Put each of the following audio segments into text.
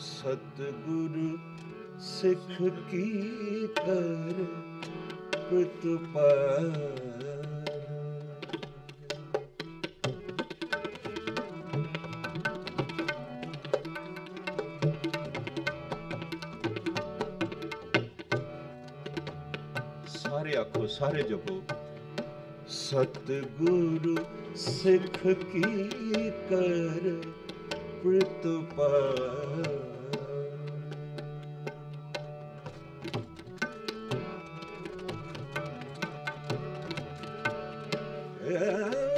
ਸਤਿਗੁਰੂ ਸਿੱਖ ਕੀ ਕਰ ਪ੍ਰਤਪਾਰ ਸਾਰੇ ਆਖੋ ਸਾਰੇ ਜਪੋ। ਸਤਿਗੁਰੂ ਸਿੱਖ ਕੀ ਕਰ ਪ੍ਰਤਪਾਰ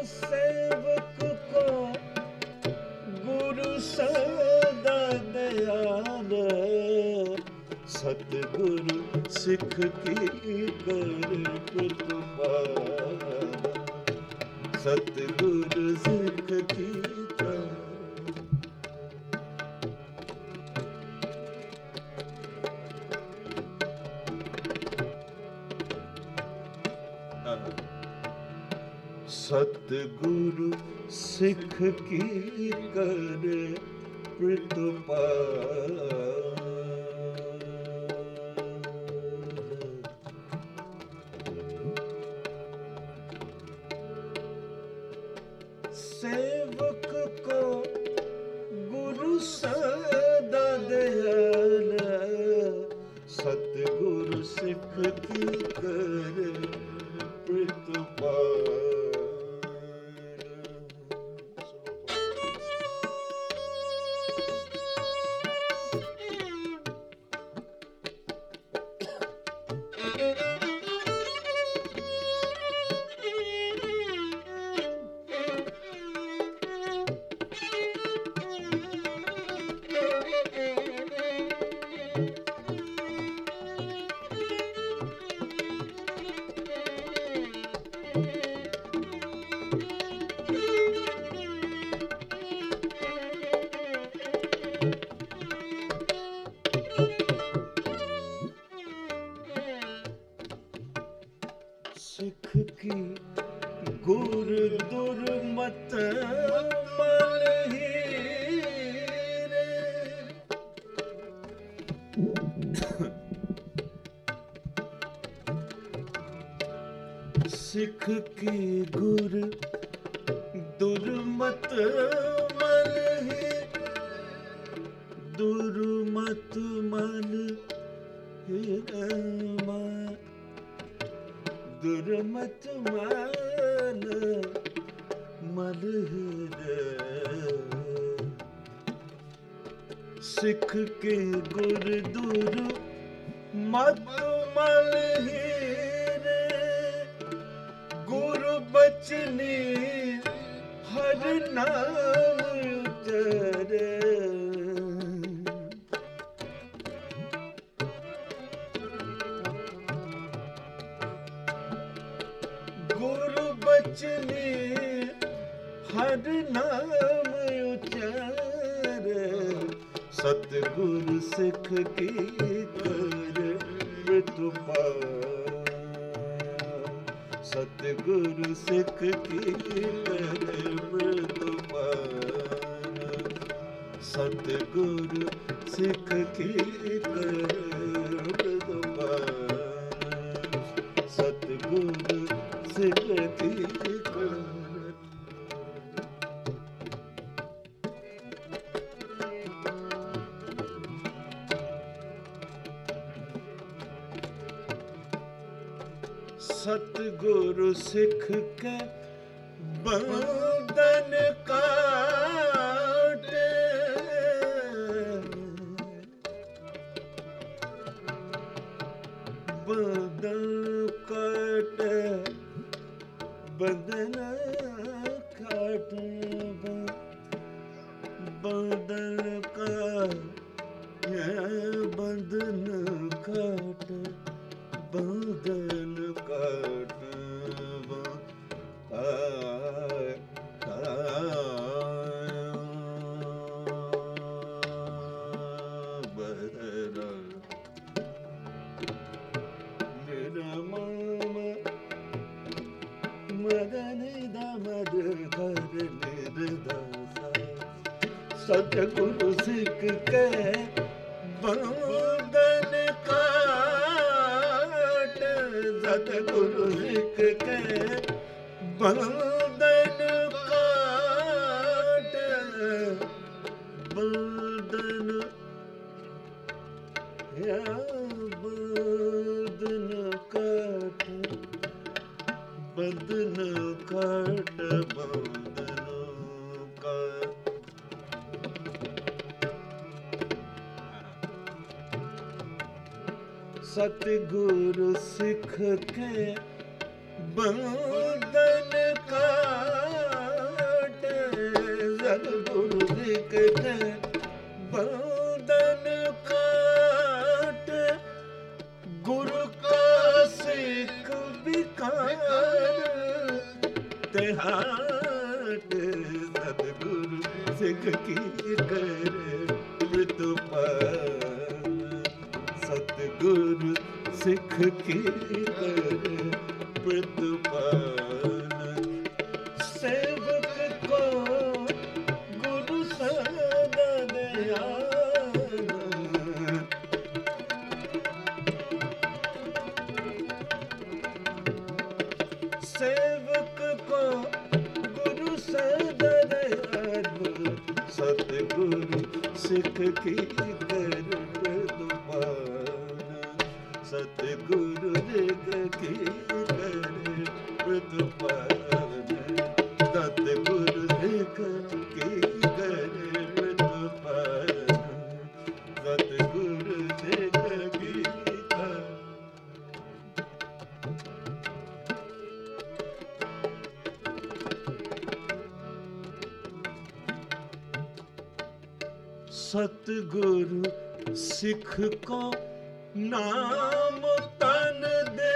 ਸੇਵਕ ਗੁਰੂ ਸਦਾ ਸਤਿਗੁਰੂ ਸਿੱਖ ਕੀ ਕਰ ਪ੍ਰਤਪਾਰ ਸਤਿਗੁਰੂ ਸਿੱਖ ਕੀ ਸਤਿਗੁਰੂ ਸਿੱਖ ਕੀ ਕਰ ਪ੍ਰਤਪਾ ਸਿੱਖ ਕੀ ਗੁਰ ਦੁਰਮਤ ਮਲਹੀ ਦੁਰਮਤ ਮਨ ਹਿਰਮਾ ਦੁਰਮਤ ਮਨ ਮਲਹਿਰੇ ਸਿੱਖ ਕੇ ਗੁਰ ਦੁਰ ਮਤ ਮਲਹਿਰੇ ਬਚਨੀ ਹਰ ਨਾਮ ਉਤਰੇ। ਗੁਰੂ ਬਚਨੇ ਹਰ ਨਾਮ ਉਚਾਰੇ। ਸਤਿਗੁਰ ਸਿੱਖ ਕੀ ਕਰ ਪ੍ਰਤਪਾ ਸਤਿਗੁਰ ਸਿੱਖ ਕੀ ਕਰ ਪ੍ਰਤਪਾ ਸਤਿਗੁਰ ਸਿੱਖ ਕੀ ਕਰ ਸਤਿਗੁਰ ਸਿੱਖ ਕੇ ਬੰਦਨ ਕਾਟੇ। ਬੰਦਨ ਕਾਟੇ ਬੰਦਨ ਕਾਟੇ ਬੰਦਨ ਕਾ ਇਹ ਬੰਦਨ ਕਾਟੇ ਬੰਦਨ ਕਾਟਵਾ ਆਏ ਬਦਰਾ ਮਦਨ ਦਾ ਮਦ ਕਰ ਨਿਰਦਾ ਸਿੱਖ ਕੇ ਬੰਦਨ ਸਤਿਗੁਰੂ ਸਿੱਖ ਕੇ ਬੰਦਨ ਕਾਟ ਬੰਦਨ ਯਾ ਬੰਦਨ ਕਾਟ ਬੰਦਨ ਕਾਟ ਬੰਦਨ ਸਤਿਗੁਰੂ ਸਿੱਖ ਕੇ ਬੰਦਨ ਕਾਟ। ਸਤਿਗੁਰੂ ਸਿੱਖ ਕੇ ਬੰਦਨ ਕਾਟ। ਗੁਰੂ ਕਾ ਸਿੱਖ ਵਿਕਾਰ ਤੇ ਹਾਟ। ਸਤਿਗੁਰੂ ਸਿੱਖ ਕੀ ਕਰੇ। ਸਿੱਖ ਕੀ ਸੇਵਕ ਕੋ ਗੁਰੂ ਸਦਾ ਦਿਆਨ ਸੇਵਕ ਕੋ ਗੁਰੂ ਸਦਰ ਅਰਬ ਸਤਿਗੁਰੂ ਸਿੱਖ ਕੀ ਸਤਿਗੁਰੂ ਸਿੱਖ ਕੀ ਕਰ ਦੁਬਾਨ ਸਤਿਗੁਰੂ ਸਿੱਖ ਕੀ ਕਰ ਦੁਬਾਨ ਸਤਿਗੁਰੂ ਸਿੱਖ ਕੀ ਸਤਿਗੁਰੂ ਸਿੱਖ ਕੋ ਨਾਮ ਤਨ ਦੇ।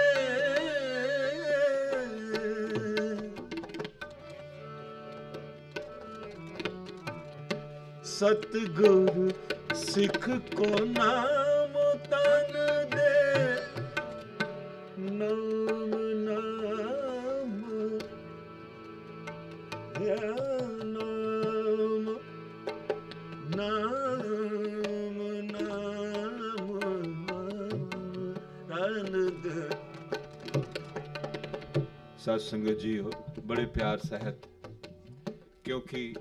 ਸਤਿਗੁਰੂ ਸਿੱਖ ਕੋ ਨਾਮ ਤਨ ਦੇ। ਨਾਮ ਨਾਮ ਨਾਮ ਨਾਮ ਸਤ ਸੰਗਤ ਜੀਓ ਬੜੇ ਪਿਆਰ ਸਹਿਤ, ਕਿਉਂਕਿ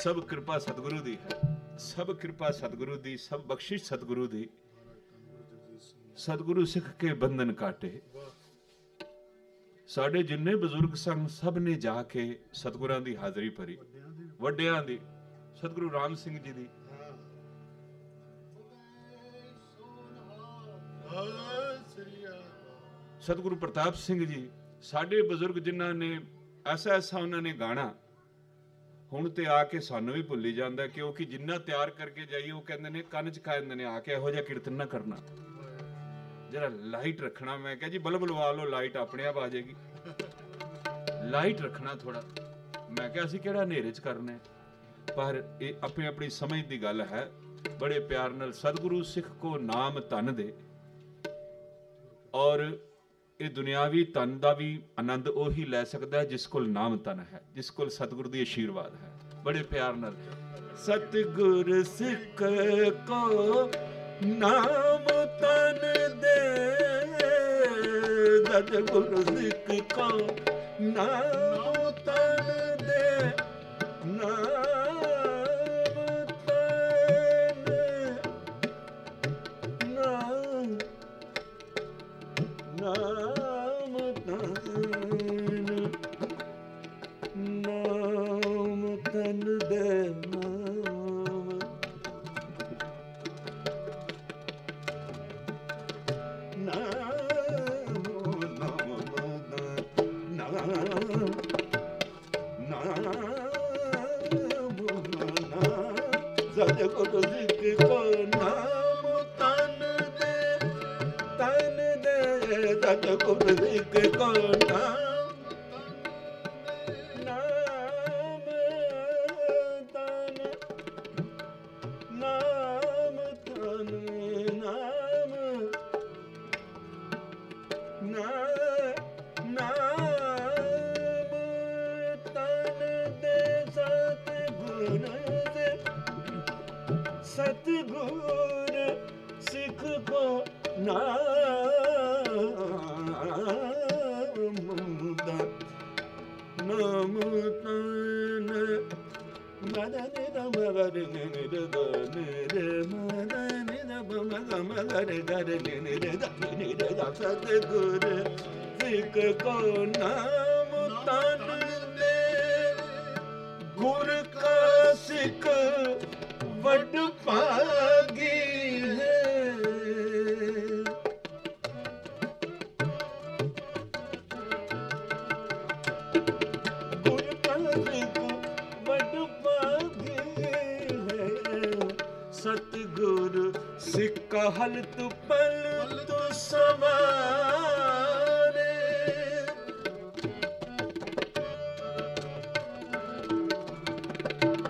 ਸਭ ਕਿਰਪਾ ਸਤਿਗੁਰੂ ਦੀ ਹੈ। ਸਭ ਕਿਰਪਾ ਸਤਿਗੁਰੂ ਦੀ, ਸਭ ਬਖਸ਼ਿਸ਼ ਸਤਿਗੁਰੂ ਦੀ। ਸਤਿਗੁਰੂ ਸਿੱਖ ਕੇ ਬੰਧਨ ਕਾਟੇ। ਸਾਡੇ ਜਿੰਨੇ ਬਜ਼ੁਰਗ ਸਨ ਸਭ ਨੇ ਜਾ ਕੇ ਸਤਿਗੁਰਾਂ ਦੀ ਹਾਜ਼ਰੀ ਭਰੀ। ਵੱਡਿਆਂ ਦੀ, ਸਤਿਗੁਰੂ ਰਾਮ ਸਿੰਘ ਜੀ ਦੀ। ਸਤਿਗੁਰੂ ਪ੍ਰਤਾਪ ਸਿੰਘ ਜੀ ਸਾਡੇ ਬਜ਼ੁਰਗ ਜਿਨ੍ਹਾਂ ਨੇ ਐਸਾ ਐਸਾ ਉਹਨਾਂ ਨੇ ਗਾਣਾ, ਹੁਣ ਤੇ ਆ ਕੇ ਸਾਨੂੰ ਵੀ ਭੁੱਲੀ ਜਾਂਦਾ ਕਿਉਂਕਿ ਜਿੰਨਾ ਤਿਆਰ ਕਰਕੇ ਜਾਈਏ, ਉਹ ਕਹਿੰਦੇ ਨੇ, ਕੰਨ ਚ ਖਾ ਜਾਂਦੇ ਨੇ, ਆ ਕੇ ਇਹੋ ਜਿਹਾ ਕੀਰਤਨ ਨਾ ਕਰਨਾ। ਜਿਹੜਾ ਲਾਈਟ ਰੱਖਣਾ, ਮੈਂ ਕਿਹਾ ਜੀ ਬਲਬ ਲਵਾ ਲਓ, ਲਾਈਟ ਆਪਣੇ ਆਪ ਆ ਜਾਏਗੀ। ਲਾਈਟ ਰੱਖਣਾ ਥੋੜਾ ਮੈਂ ਕਿਹਾ ਅਸੀਂ ਕਿਹੜਾ ਹਨੇਰੇ ਚ ਕਰਨਾ ਪਰ ਇਹ ਆਪਣੀ ਆਪਣੀ ਸਮਝ ਦੀ ਗੱਲ ਹੈ, ਬੜੇ ਪਿਆਰ ਨਾਲ ਸਤਿਗੁਰੂ ਸਿੱਖ ਕੋ ਨਾਮ ਧਨ ਦੇ। ਔਰ ਇਹ ਦੁਨਿਆਵੀ ਧਨ ਦਾ ਵੀ ਆਨੰਦ ਉਹੀ ਲੈ ਸਕਦਾ ਹੈ ਜਿਸ ਕੋਲ ਨਾਮ ਧਨ ਹੈ, ਜਿਸ ਕੋਲ ਸਤਿਗੁਰੂ ਦੀ ਆਸ਼ੀਰਵਾਦ ਹੈ। ਬੜੇ ਪਿਆਰ ਨਾਲ ਸਤਿਗੁਰ ਸਿੱਖ ਕੋ ਨਾਮ ਤਨ ਦੇ, ਸਤਿਗੁਰ ਸਿੱਖ ਕੋ ਨਾਮ ਤਨ ਦੇ, ਨਾਮ ਨਾਮ ਤਨ ਦੇ ਨਾਮ ਨਾਮ ਨਾਮ ਨਾਮ ਸਤਿਗੁਰੂ ਸਿੱਖ ਕੋ ਨਾਮ ਤਨ ਦੇ ਤਨ ਦੇ ਸਤਿਗੁਰੂ ਸਿੱਖ ਕੋ ਨਾਮ ਨਾਮ ਤਨ ਮਦਨ ਰਮ ਗਰ ਨਿਰ ਦਨ ਰੇ ਮਦਨ ਰਮ ਗਮ ਗਰ ਗਰ ਨਿਰ ਦਨ ਨਿਰ ਦਾ ਸਤਿਗੁਰ ਸਿੱਖ ਕੋ ਨਾਮ ਤਨ ਦੇ ਗੁਰ ਕਾ ਸਿੱਖ ਵੱਡ ਭਾਗੀ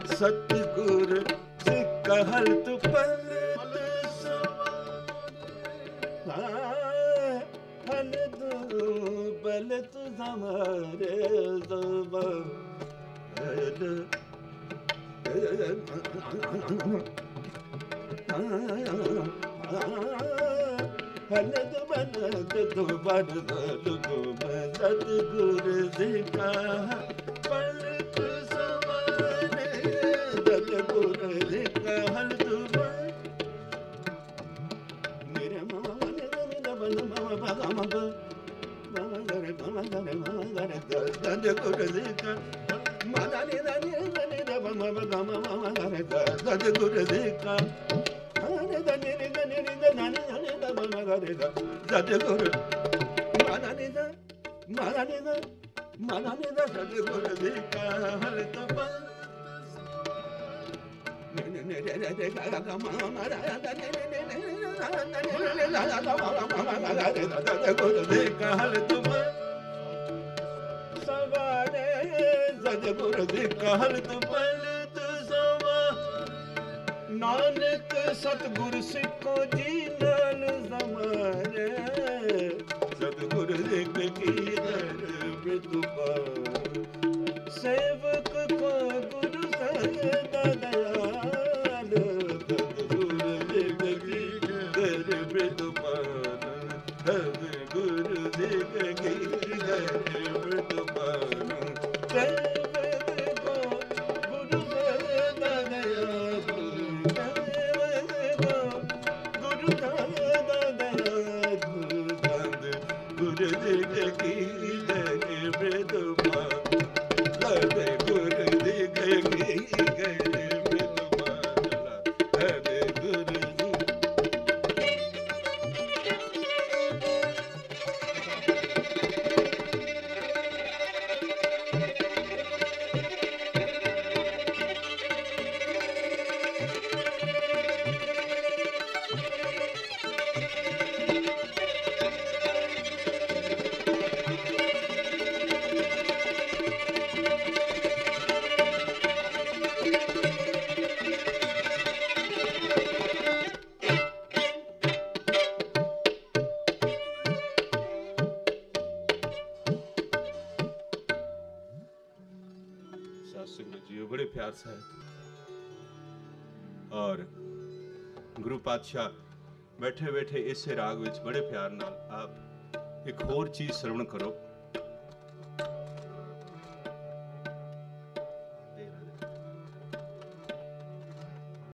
ਸਤਿਗੁਰ ਸਿੱਖ ਹਲਤ ਪਲਤ ਸਵਾਰੇ ਹਲਤ ਬਲਤ ਜ਼ਮਾਰੇ ਜ਼ਬ ਹਲਤ ਬਲਤ ਦੁਬਰ ਦੁਬ ਸਤਿਗੁਰ ਸਿੱਖਾ ਪਲਤ ਸਵਾਰੇ ਦੰਦ ਗੁਰ ਸਿੱਖਾ ਮਾਦਾ ਨੀ ਦਾ ਨੀ ਨਾਨਕ ਸਤਗੁਰ ਸਿੱਖੋ ਜੀ ਨਾਲ ਜ਼ਮਾਨੇ ਸਤਗੁਰ ਦੇ ਕੀ ਦਰ ਬਿਦੁਪਾ ਸੇਵਕ ਜੀ ਬੜੇ ਔਰ ਗੁਰੂ ਪਾਤਸ਼ਾਹ ਬੈਠੇ ਬੈਠੇ ਇਸੇ ਰਾਗ ਵਿੱਚ ਬੜੇ ਪਿਆਰ ਨਾਲ ਆਪ ਇੱਕ ਹੋਰ ਚੀਜ਼ ਸਰਵਣ ਕਰੋ